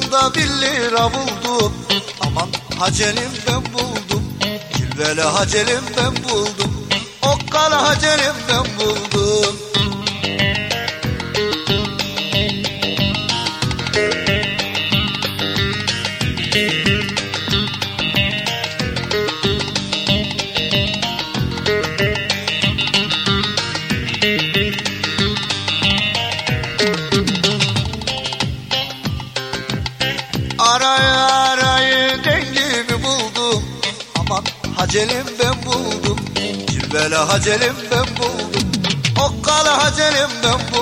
Yanında bir lira buldum. Aman hacelim ben buldum. Cilveli hacelim ben buldum. Arayı arayı dengimi buldum. Aman hacelim ben buldum. Cilveli hacelim ben buldum. Okkalı hacelim ben buldum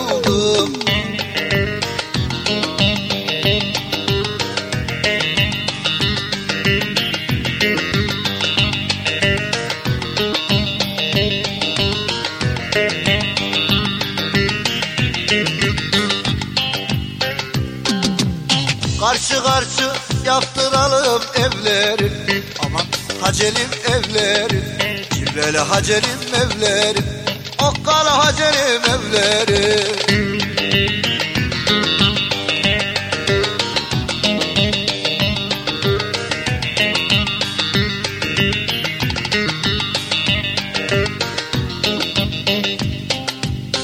Karşı karşı yaptıralım evleri. Aman. Hacelim evleri. Cilveli hacelim evleri. Okkalı hacelim evleri